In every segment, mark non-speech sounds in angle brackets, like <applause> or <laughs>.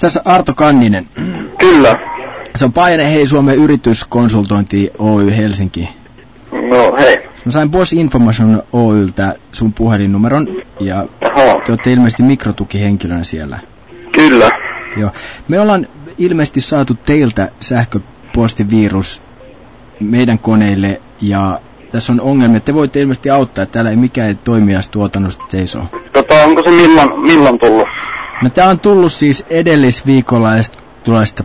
tässä Arto Kanninen? Kyllä. Se on Paine Hei Suomen yrityskonsultointi Oy Helsinki. No hei. Mä sain Boss Information Oyltä sun puhelinnumeron ja Aha. te olette ilmeisesti mikrotukihenkilönä siellä. Kyllä. Joo. Me ollaan ilmeisesti saatu teiltä sähköpostivirus meidän koneille ja tässä on ongelmia. Te voitte ilmeisesti auttaa, että täällä ei mikään toimijastuotannosta seisoo. Tota, onko se milloin, milloin tullut? No tää on tullut siis edellisviikolla sitä...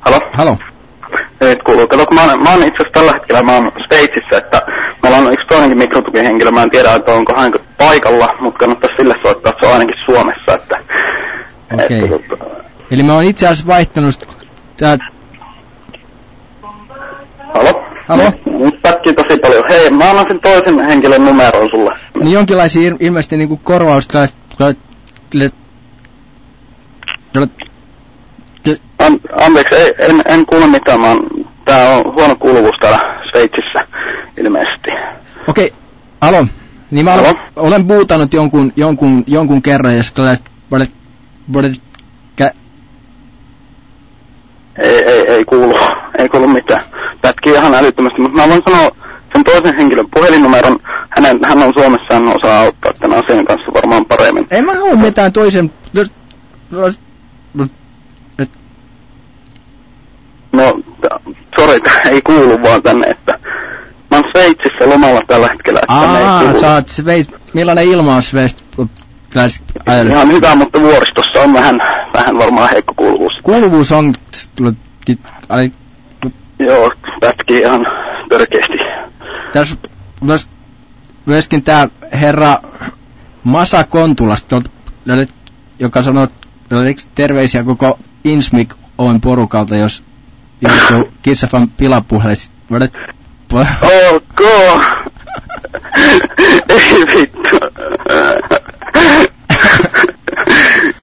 Halo? Halo? Nyt kuuluu. Kato, kun mä oon, mä oon itse asiassa tällä hetkellä, mä oon Sveitsissä, että meillä on yksi toinenkin mikrotukihenkilö, mä en tiedä, että onko hän paikalla, mutta kannattaa sille soittaa, että se on ainakin Suomessa, että... Okei. että tota, Eli mä oon itse asiassa vaihtanut... Tää, halo? Halo? Nyt pätkii tosi paljon. Hei, mä annan sen toisen henkilön numeron sulle. niin jonkinlaisia il- ilmeisesti niinku korvausta... An, anteeksi, ei, en, en kuule mitään, mä oon, tää on huono kuuluvuus täällä Sveitsissä ilmeisesti. Okei, alo. Niin mä olen, Alo? olen buutannut jonkun, jonkun, jonkun kerran ja sitten kä- Ei, ei, ei kuulu, ei kuulu mitään. Pätkii ihan älyttömästi, mutta mä voin sanoa sen toisen henkilön puhelinnumeron. Hänen, hän on Suomessa, hän osaa auttaa tämän asian kanssa varmaan paremmin. En mä halua mitään toisen... No, sori, ei kuulu vaan tänne, että mä oon Sveitsissä lomalla tällä hetkellä, että Aa, sä oot Sveits... Millainen ilma on Sveits... Ihan hyvä, mutta vuoristossa on vähän, vähän varmaan heikko kuuluvuus. Kuuluvuus on... ai, Joo, pätkii ihan törkeästi. Tässä myös, myöskin tää herra Masa Kontulasta, joka sanoo terveisiä koko Insmik on porukalta, jos joutuu Kissafan pilapuheelle. Ok! <laughs> ei vittu.